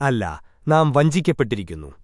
അല്ല നാം വഞ്ചിക്കപ്പെട്ടിരിക്കുന്നു.